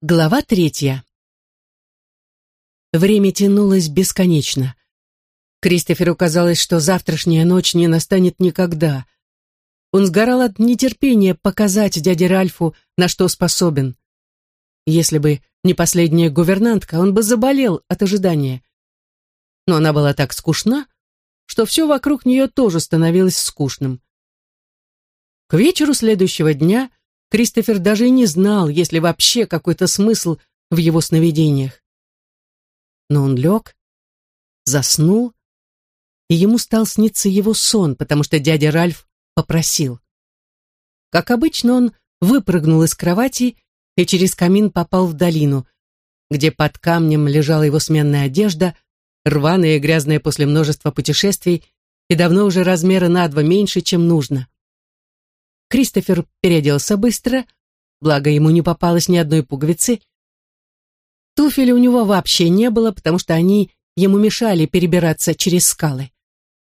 Глава третья. Время тянулось бесконечно. Кристоферу казалось, что завтрашняя ночь не настанет никогда. Он сгорал от нетерпения показать дяде Ральфу, на что способен. Если бы не последняя гувернантка, он бы заболел от ожидания. Но она была так скучна, что все вокруг нее тоже становилось скучным. К вечеру следующего дня Кристофер даже и не знал, есть ли вообще какой-то смысл в его сновидениях. Но он лег, заснул, и ему стал сниться его сон, потому что дядя Ральф попросил. Как обычно, он выпрыгнул из кровати и через камин попал в долину, где под камнем лежала его сменная одежда, рваная и грязная после множества путешествий и давно уже размера на два меньше, чем нужно. Кристофер переоделся быстро, благо ему не попалось ни одной пуговицы. Туфель у него вообще не было, потому что они ему мешали перебираться через скалы.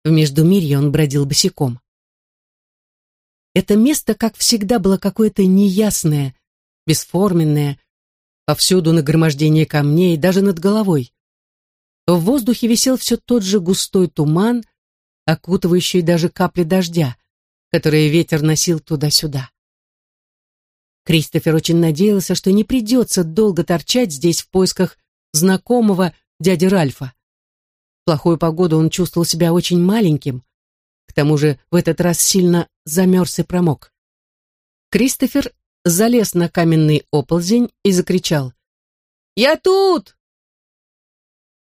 В Междумирье он бродил босиком. Это место, как всегда, было какое-то неясное, бесформенное, повсюду нагромождение камней, даже над головой. В воздухе висел все тот же густой туман, окутывающий даже капли дождя которые ветер носил туда-сюда. Кристофер очень надеялся, что не придется долго торчать здесь в поисках знакомого дяди Ральфа. В плохую погоду он чувствовал себя очень маленьким, к тому же в этот раз сильно замерз и промок. Кристофер залез на каменный оползень и закричал «Я тут!».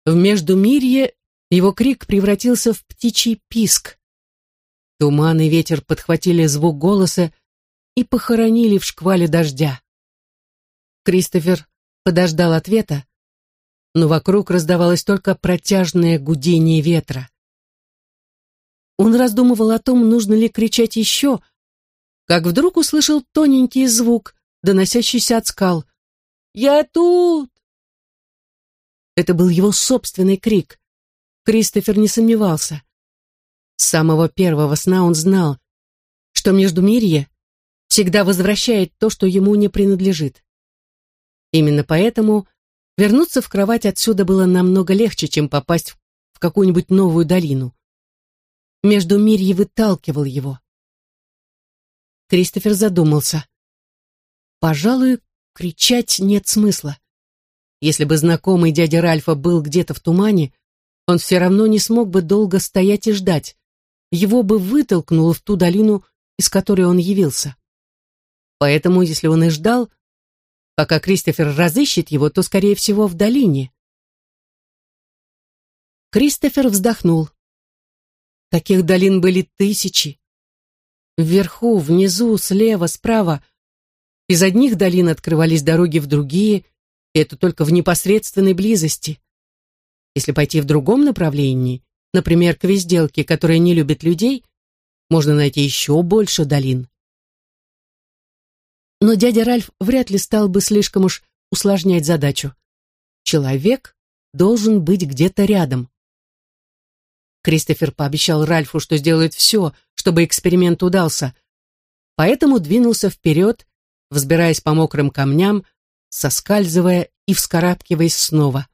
В Междумирье его крик превратился в птичий писк. Туман и ветер подхватили звук голоса и похоронили в шквале дождя. Кристофер подождал ответа, но вокруг раздавалось только протяжное гудение ветра. Он раздумывал о том, нужно ли кричать еще, как вдруг услышал тоненький звук, доносящийся от скал. «Я тут!» Это был его собственный крик. Кристофер не сомневался. С самого первого сна он знал, что Междумирье всегда возвращает то, что ему не принадлежит. Именно поэтому вернуться в кровать отсюда было намного легче, чем попасть в какую-нибудь новую долину. Междумирье выталкивал его. Кристофер задумался. Пожалуй, кричать нет смысла. Если бы знакомый дядя Ральфа был где-то в тумане, он все равно не смог бы долго стоять и ждать его бы вытолкнуло в ту долину, из которой он явился. Поэтому, если он и ждал, пока Кристофер разыщет его, то, скорее всего, в долине. Кристофер вздохнул. Таких долин были тысячи. Вверху, внизу, слева, справа. Из одних долин открывались дороги в другие, и это только в непосредственной близости. Если пойти в другом направлении, например, к везделке, которая не любит людей, можно найти еще больше долин. Но дядя Ральф вряд ли стал бы слишком уж усложнять задачу. Человек должен быть где-то рядом. Кристофер пообещал Ральфу, что сделает все, чтобы эксперимент удался, поэтому двинулся вперед, взбираясь по мокрым камням, соскальзывая и вскарабкиваясь снова.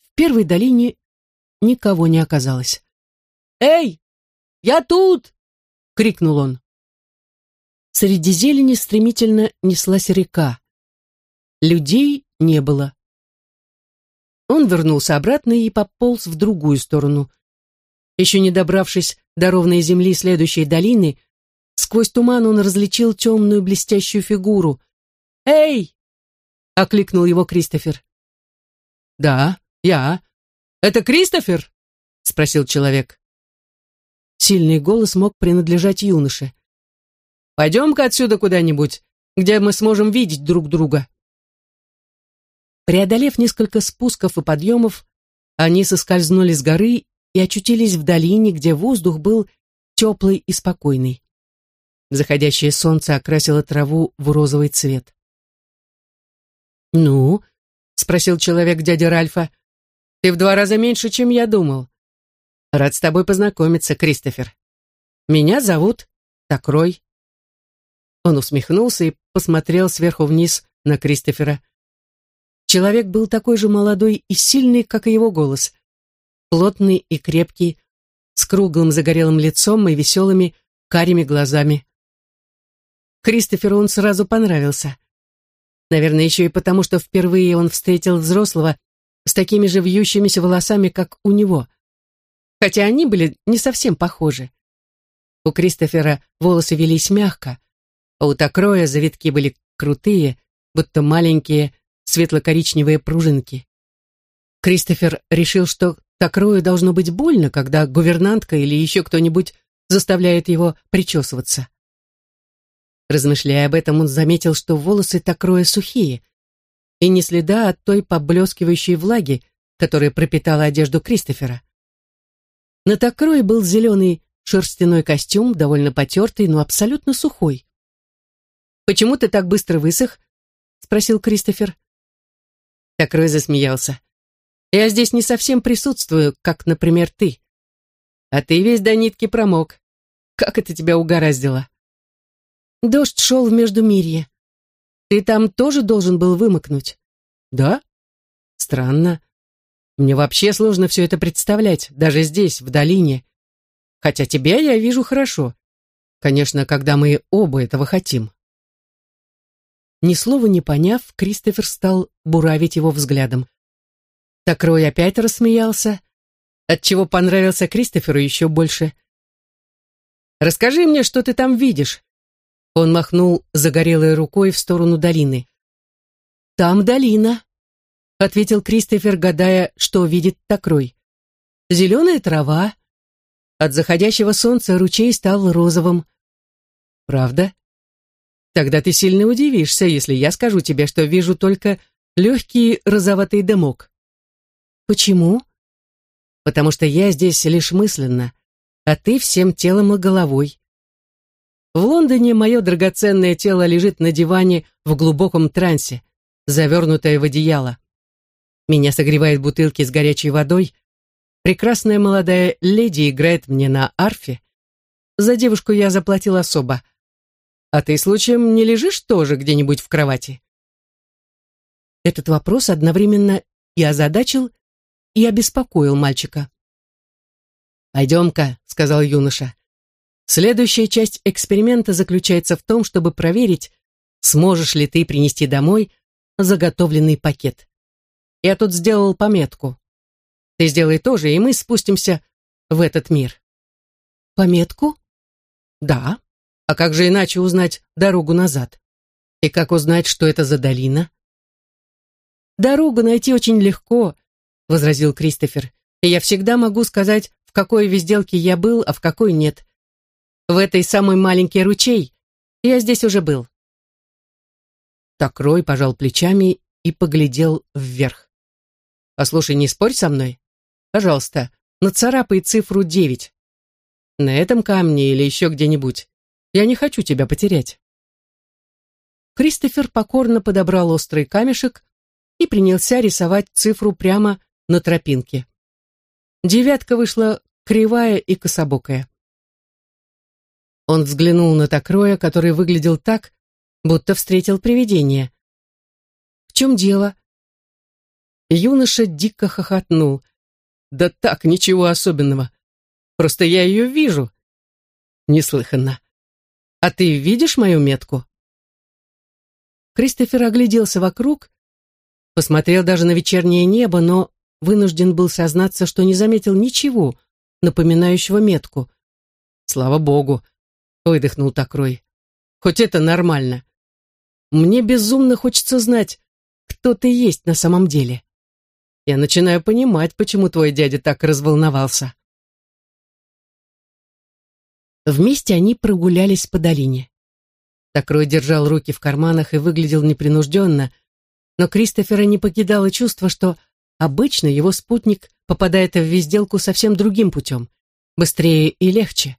В первой долине никого не оказалось. «Эй, я тут!» — крикнул он. Среди зелени стремительно неслась река. Людей не было. Он вернулся обратно и пополз в другую сторону. Еще не добравшись до ровной земли следующей долины, сквозь туман он различил темную блестящую фигуру. «Эй!» — окликнул его Кристофер. «Да, я», «Это Кристофер?» — спросил человек. Сильный голос мог принадлежать юноше. «Пойдем-ка отсюда куда-нибудь, где мы сможем видеть друг друга». Преодолев несколько спусков и подъемов, они соскользнули с горы и очутились в долине, где воздух был теплый и спокойный. Заходящее солнце окрасило траву в розовый цвет. «Ну?» — спросил человек дядя Ральфа. Ты в два раза меньше, чем я думал. Рад с тобой познакомиться, Кристофер. Меня зовут Такрой. Он усмехнулся и посмотрел сверху вниз на Кристофера. Человек был такой же молодой и сильный, как и его голос. Плотный и крепкий, с круглым загорелым лицом и веселыми карими глазами. Кристоферу он сразу понравился. Наверное, еще и потому, что впервые он встретил взрослого с такими же вьющимися волосами, как у него. Хотя они были не совсем похожи. У Кристофера волосы велись мягко, а у Такроя завитки были крутые, будто маленькие светло-коричневые пружинки. Кристофер решил, что Такрою должно быть больно, когда гувернантка или еще кто-нибудь заставляет его причесываться. Размышляя об этом, он заметил, что волосы Такроя сухие, и не следа от той поблескивающей влаги, которая пропитала одежду Кристофера. На Такрое был зеленый шерстяной костюм, довольно потертый, но абсолютно сухой. «Почему ты так быстро высох?» — спросил Кристофер. Такрой засмеялся. «Я здесь не совсем присутствую, как, например, ты. А ты весь до нитки промок. Как это тебя угораздило?» Дождь шел в Междумирье. Ты там тоже должен был вымокнуть? Да? Странно. Мне вообще сложно все это представлять, даже здесь, в долине. Хотя тебя я вижу хорошо. Конечно, когда мы оба этого хотим. Ни слова не поняв, Кристофер стал буравить его взглядом. Такрой опять рассмеялся, отчего понравился Кристоферу еще больше. «Расскажи мне, что ты там видишь», он махнул загорелой рукой в сторону долины. «Там долина», — ответил Кристофер, гадая, что видит Такрой. «Зеленая трава. От заходящего солнца ручей стал розовым». «Правда?» «Тогда ты сильно удивишься, если я скажу тебе, что вижу только легкий розоватый дымок». «Почему?» «Потому что я здесь лишь мысленно, а ты всем телом и головой. В Лондоне мое драгоценное тело лежит на диване в глубоком трансе, завернутое в одеяло. Меня согревает бутылки с горячей водой. Прекрасная молодая леди играет мне на арфе. За девушку я заплатил особо. А ты, случаем, не лежишь тоже где-нибудь в кровати? Этот вопрос одновременно и озадачил, и обеспокоил мальчика. «Пойдем-ка», — сказал юноша. Следующая часть эксперимента заключается в том, чтобы проверить, сможешь ли ты принести домой заготовленный пакет. Я тут сделал пометку. Ты сделай тоже, и мы спустимся в этот мир. Пометку? Да. А как же иначе узнать дорогу назад? И как узнать, что это за долина? Дорогу найти очень легко, возразил Кристофер. И я всегда могу сказать, в какой везделке я был, а в какой нет. В этой самый маленький ручей я здесь уже был. Так Рой пожал плечами и поглядел вверх. «Послушай, не спорь со мной. Пожалуйста, нацарапай цифру девять. На этом камне или еще где-нибудь. Я не хочу тебя потерять». Кристофер покорно подобрал острый камешек и принялся рисовать цифру прямо на тропинке. Девятка вышла кривая и кособокая. Он взглянул на Такроя, который выглядел так, будто встретил привидение. «В чем дело?» Юноша дико хохотнул. «Да так, ничего особенного. Просто я ее вижу». «Неслыханно. А ты видишь мою метку?» Кристофер огляделся вокруг, посмотрел даже на вечернее небо, но вынужден был сознаться, что не заметил ничего, напоминающего метку. Слава богу, выдохнул Такрой. Хоть это нормально. Мне безумно хочется знать, кто ты есть на самом деле. Я начинаю понимать, почему твой дядя так разволновался. Вместе они прогулялись по долине. Такрой держал руки в карманах и выглядел непринужденно, но Кристофера не покидало чувство, что обычно его спутник попадает в везделку совсем другим путем, быстрее и легче.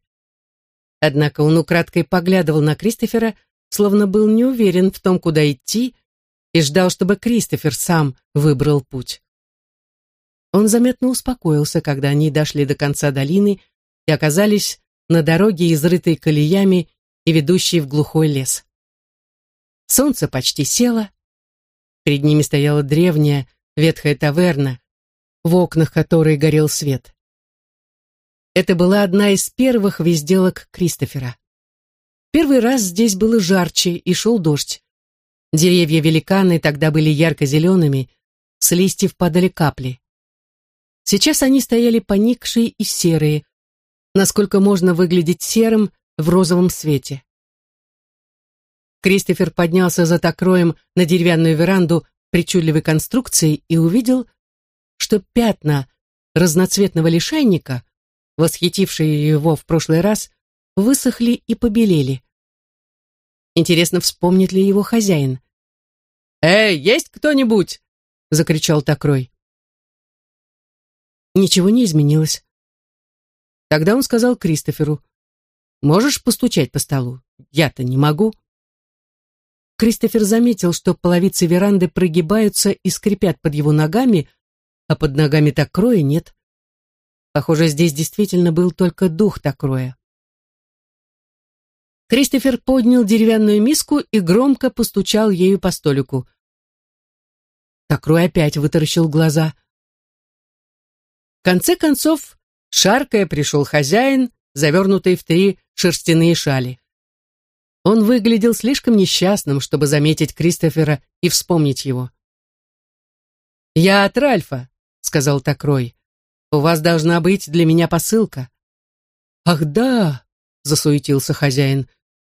Однако он украдкой поглядывал на Кристофера, словно был не уверен в том, куда идти, и ждал, чтобы Кристофер сам выбрал путь. Он заметно успокоился, когда они дошли до конца долины и оказались на дороге, изрытой колеями и ведущей в глухой лес. Солнце почти село, Перед ними стояла древняя, ветхая таверна, в окнах которой горел свет. Это была одна из первых везделок Кристофера. Первый раз здесь было жарче и шел дождь. Деревья-великаны тогда были ярко-зелеными, с листьев падали капли. Сейчас они стояли поникшие и серые, насколько можно выглядеть серым в розовом свете. Кристофер поднялся за токроем на деревянную веранду причудливой конструкции и увидел, что пятна разноцветного лишайника, восхитившие его в прошлый раз, высохли и побелели. Интересно, вспомнит ли его хозяин. «Эй, есть кто-нибудь?» — закричал Токрой. Ничего не изменилось. Тогда он сказал Кристоферу, «Можешь постучать по столу? Я-то не могу». Кристофер заметил, что половицы веранды прогибаются и скрипят под его ногами, а под ногами Токроя нет. Похоже, здесь действительно был только дух Токроя. Кристофер поднял деревянную миску и громко постучал ею по столику. Токрой опять вытаращил глаза. В конце концов, шаркая пришел хозяин, завернутый в три шерстяные шали. Он выглядел слишком несчастным, чтобы заметить Кристофера и вспомнить его. «Я от Ральфа», — сказал Токрой. «У вас должна быть для меня посылка». «Ах да», — засуетился хозяин,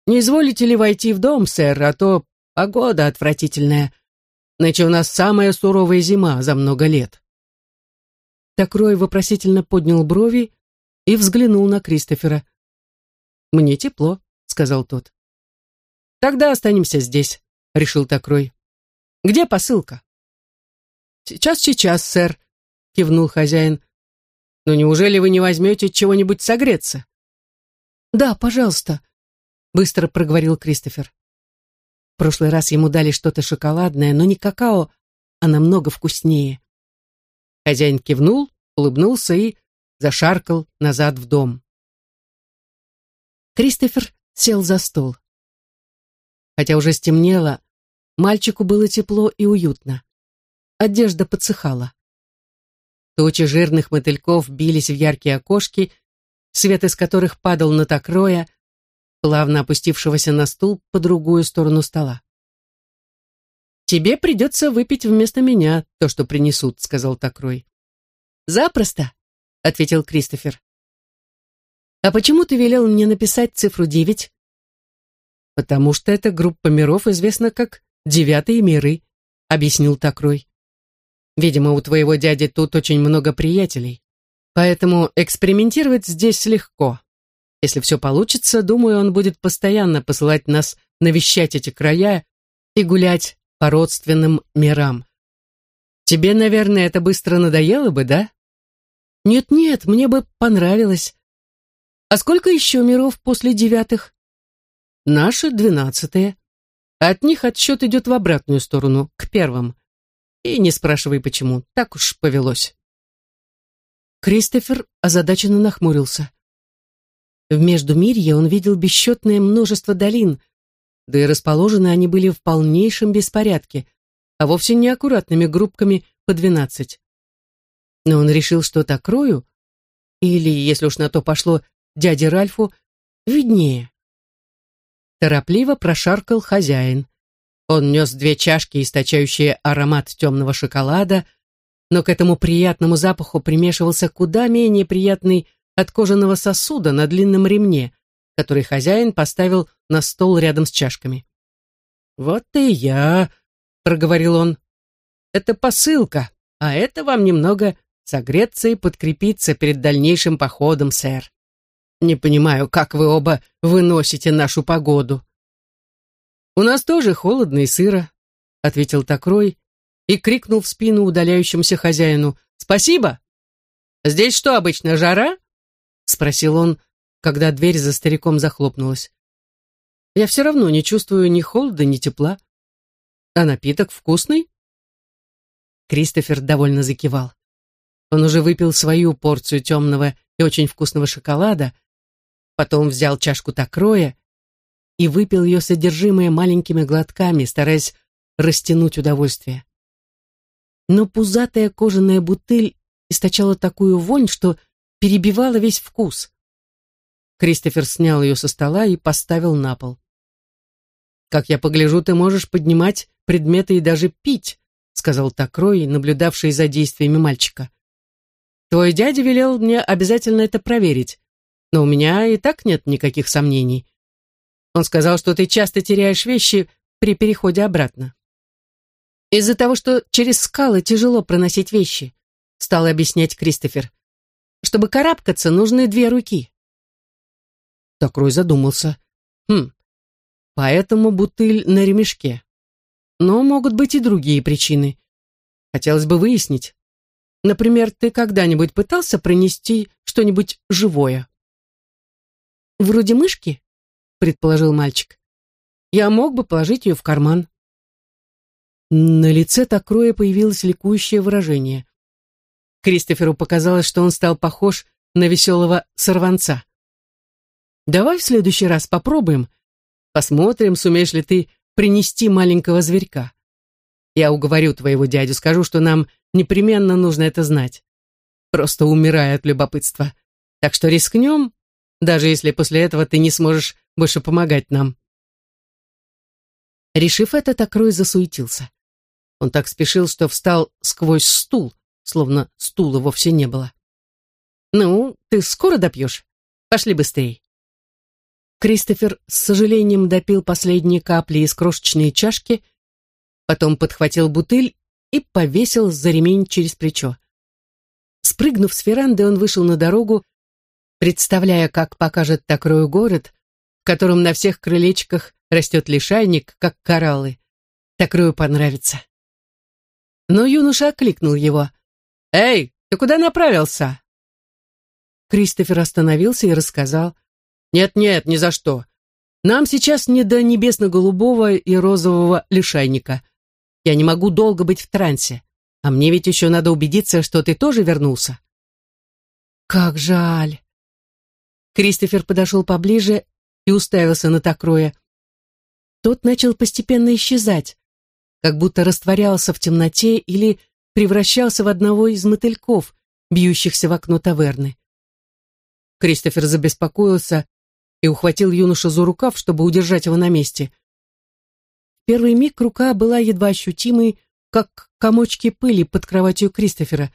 не изволите ли войти в дом, сэр, а то погода отвратительная. Нынче у нас самая суровая зима за много лет. Такрой вопросительно поднял брови и взглянул на Кристофера. «Мне тепло», — сказал тот. «Тогда останемся здесь», — решил Такрой. «Где посылка?» «Сейчас, сейчас, сэр», — кивнул хозяин. «Но неужели вы не возьмете чего-нибудь согреться?» «Да, пожалуйста», быстро проговорил Кристофер. В прошлый раз ему дали что-то шоколадное, но не какао, а намного вкуснее. Хозяин кивнул, улыбнулся и зашаркал назад в дом. Кристофер сел за стол. Хотя уже стемнело, мальчику было тепло и уютно. Одежда подсыхала. Тучи жирных мотыльков бились в яркие окошки, свет из которых падал на Токроя, плавно опустившегося на стул по другую сторону стола. «Тебе придется выпить вместо меня то, что принесут», — сказал Такрой. «Запросто», — ответил Кристофер. «А почему ты велел мне написать цифру девять?» «Потому что эта группа миров известна как «Девятые миры», — объяснил Такрой. «Видимо, у твоего дяди тут очень много приятелей, поэтому экспериментировать здесь легко. Если все получится, думаю, он будет постоянно посылать нас навещать эти края и гулять по родственным мирам. Тебе, наверное, это быстро надоело бы, да? Нет-нет, мне бы понравилось. А сколько еще миров после девятых? Наши двенадцатые. От них отсчет идет в обратную сторону, к первым. И не спрашивай, почему, так уж повелось. Кристофер озадаченно нахмурился. В Междумирье он видел бесчетное множество долин, да и расположены они были в полнейшем беспорядке, а вовсе не аккуратными группками по двенадцать. Но он решил, что так Рою, или, если уж на то пошло, дяде Ральфу, виднее. Торопливо прошаркал хозяин. Он нес две чашки, источающие аромат темного шоколада, но к этому приятному запаху примешивался куда менее приятный от кожаного сосуда на длинном ремне, который хозяин поставил на стол рядом с чашками. «Вот и я», — проговорил он. «Это посылка, а это вам немного согреться и подкрепиться перед дальнейшим походом, сэр. Не понимаю, как вы оба выносите нашу погоду». «У нас тоже холодно и сыро», — ответил Токрой и крикнул в спину удаляющемуся хозяину. «Спасибо! Здесь что, обычно жара?» — спросил он, когда дверь за стариком захлопнулась. «Я все равно не чувствую ни холода, ни тепла. А напиток вкусный?» Кристофер довольно закивал. Он уже выпил свою порцию темного и очень вкусного шоколада, потом взял чашку такроя и выпил ее содержимое маленькими глотками, стараясь растянуть удовольствие. Но пузатая кожаная бутыль источала такую вонь, что перебивала весь вкус. Кристофер снял ее со стола и поставил на пол. «Как я погляжу, ты можешь поднимать предметы и даже пить», сказал Такрой, наблюдавший за действиями мальчика. «Твой дядя велел мне обязательно это проверить, но у меня и так нет никаких сомнений. Он сказал, что ты часто теряешь вещи при переходе обратно». «Из-за того, что через скалы тяжело проносить вещи», стал объяснять Кристофер. «Чтобы карабкаться, нужны две руки». Такрой задумался. «Хм, Поэтому бутыль на ремешке. Но могут быть и другие причины. Хотелось бы выяснить. Например, ты когда-нибудь пытался пронести что-нибудь живое? Вроде мышки, предположил мальчик. Я мог бы положить ее в карман. На лице Такроя появилось ликующее выражение. Кристоферу показалось, что он стал похож на веселого сорванца. «Давай в следующий раз попробуем», Посмотрим, сумеешь ли ты принести маленького зверька. Я уговорю твоего дядю, скажу, что нам непременно нужно это знать. Просто умираю от любопытства. Так что рискнем, даже если после этого ты не сможешь больше помогать нам. Решив это, Такрой засуетился. Он так спешил, что встал сквозь стул, словно стула вовсе не было. «Ну, ты скоро допьешь? Пошли быстрей». Кристофер с сожалением допил последние капли из крошечной чашки, потом подхватил бутыль и повесил за ремень через плечо. Спрыгнув с веранды, он вышел на дорогу, представляя, как покажет такой город, в котором на всех крылечках растет лишайник, как кораллы. Такрою понравится. Но юноша окликнул его. «Эй, ты куда направился?» Кристофер остановился и рассказал. Нет-нет, ни за что. Нам сейчас не до небесно-голубого и розового лишайника. Я не могу долго быть в трансе. А мне ведь еще надо убедиться, что ты тоже вернулся. Как жаль. Кристофер подошел поближе и уставился на Такроя. Тот начал постепенно исчезать, как будто растворялся в темноте или превращался в одного из мотыльков, бьющихся в окно таверны. Кристофер забеспокоился и ухватил юношу за рукав, чтобы удержать его на месте. В первый миг рука была едва ощутимой, как комочки пыли под кроватью Кристофера,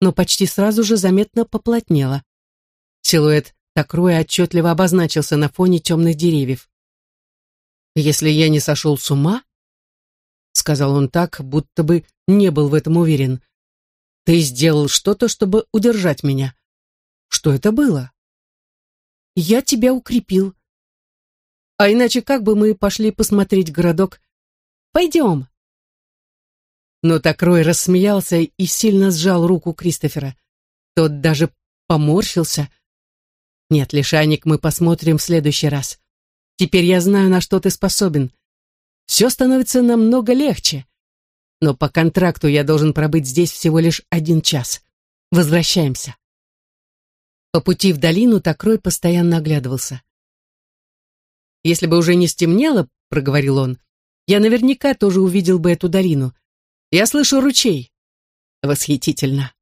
но почти сразу же заметно поплотнела. Силуэт Такроя отчетливо обозначился на фоне темных деревьев. «Если я не сошел с ума», — сказал он так, будто бы не был в этом уверен, — «ты сделал что-то, чтобы удержать меня. Что это было?» Я тебя укрепил. А иначе как бы мы пошли посмотреть городок? Пойдем. Но Такрой рассмеялся и сильно сжал руку Кристофера. Тот даже поморщился. Нет, Лишайник, мы посмотрим в следующий раз. Теперь я знаю, на что ты способен. Все становится намного легче. Но по контракту я должен пробыть здесь всего лишь один час. Возвращаемся. По пути в долину Такрой постоянно оглядывался. «Если бы уже не стемнело, — проговорил он, — я наверняка тоже увидел бы эту долину. Я слышу ручей. Восхитительно!»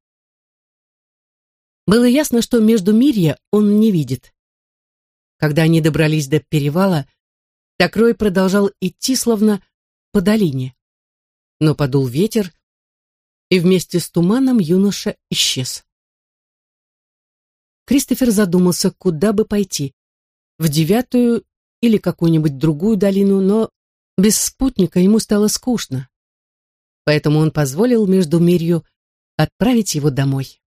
Было ясно, что между Мирья он не видит. Когда они добрались до перевала, Такрой продолжал идти, словно по долине. Но подул ветер, и вместе с туманом юноша исчез. Кристофер задумался, куда бы пойти. В девятую или какую-нибудь другую долину, но без спутника ему стало скучно. Поэтому он позволил между Мирью отправить его домой.